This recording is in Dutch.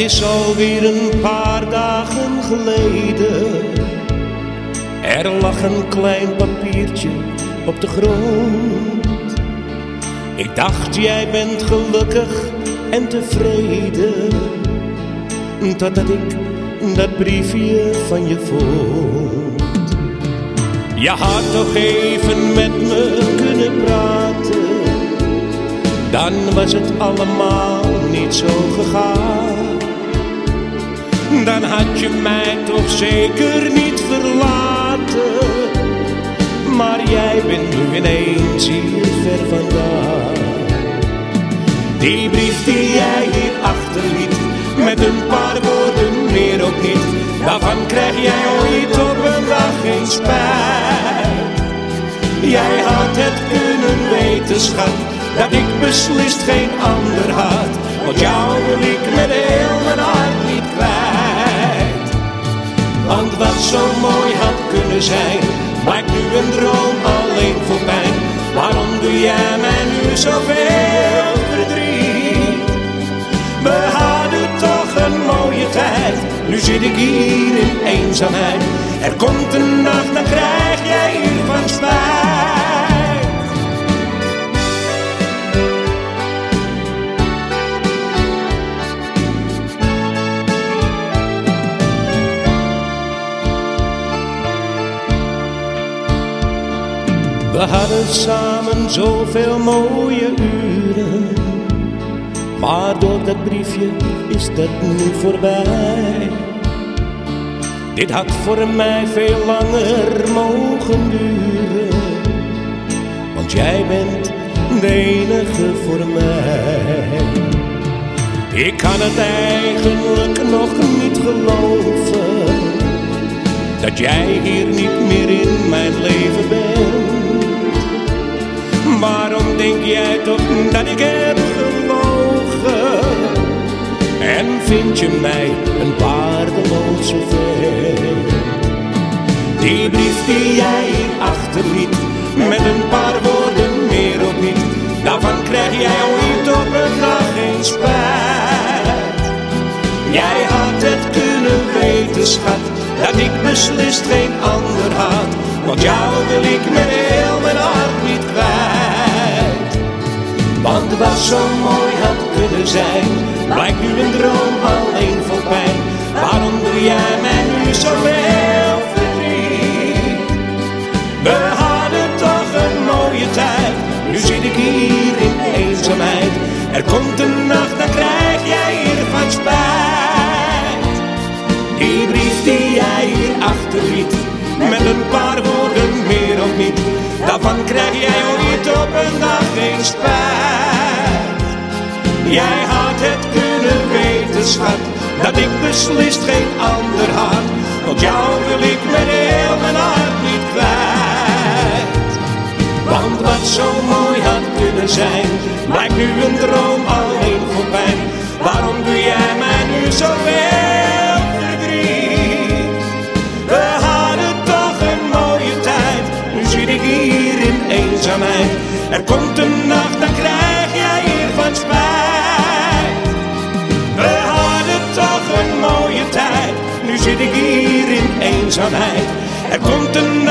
is alweer een paar dagen geleden. Er lag een klein papiertje op de grond. Ik dacht jij bent gelukkig en tevreden. Totdat ik dat briefje van je vond. Je had toch even met me kunnen praten. Dan was het allemaal niet zo gegaan. Dan had je mij toch zeker niet verlaten. Maar jij bent nu ineens hier ver vandaan. Die brief die jij hier achterliet, met een paar woorden meer ook niet. Daarvan krijg jij ooit op een dag geen spijt. Jij had het kunnen weten, schat, dat ik beslist geen ander had. Want jou wil ik kunnen zijn, nu een droom alleen voorbij. Waarom doe jij mij nu zoveel verdriet? We hadden toch een mooie tijd, nu zit ik hier in eenzaamheid. Er komt een dag, dan krijg jij hiervan spijt. We hadden samen zoveel mooie uren. Maar door dat briefje is dat nu voorbij. Dit had voor mij veel langer mogen duren. Want jij bent de enige voor mij. Ik kan het eigenlijk nog niet geloven. Dat jij hier niet meer in mijn leven bent. Dat ik heb gelogen? En vind je mij een waardeloze vent? Die brief die jij achterliet, met een paar woorden meer of niet, daarvan krijg jij ooit op een dag geen spijt. Jij had het kunnen weten, schat, dat ik beslist geen ander had, want jou wil ik met heel mijn hart niet kwijt. Want wat zo mooi had kunnen zijn, blijkt nu een droom alleen voorbij. Waarom doe jij mij nu zoveel verdriet? We hadden toch een mooie tijd, nu zit ik hier in eenzaamheid. Er komt een nacht, dan krijg jij hiervan spijt. Die brief die jij hier achterliet, met een paar woorden meer of niet, daarvan krijg jij ooit op een dag geen spijt. Jij had het kunnen weten, schat, dat ik beslist geen ander had, want jou wil ik met heel mijn hart niet kwijt. Want wat zo mooi had kunnen zijn, lijkt nu een droom alleen voorbij. Waarom doe jij mij nu zoveel verdriet? We hadden toch een mooie tijd, nu zit ik hier in eenzaamheid. Er komt zit ik hier in eenzaamheid. Er komt een.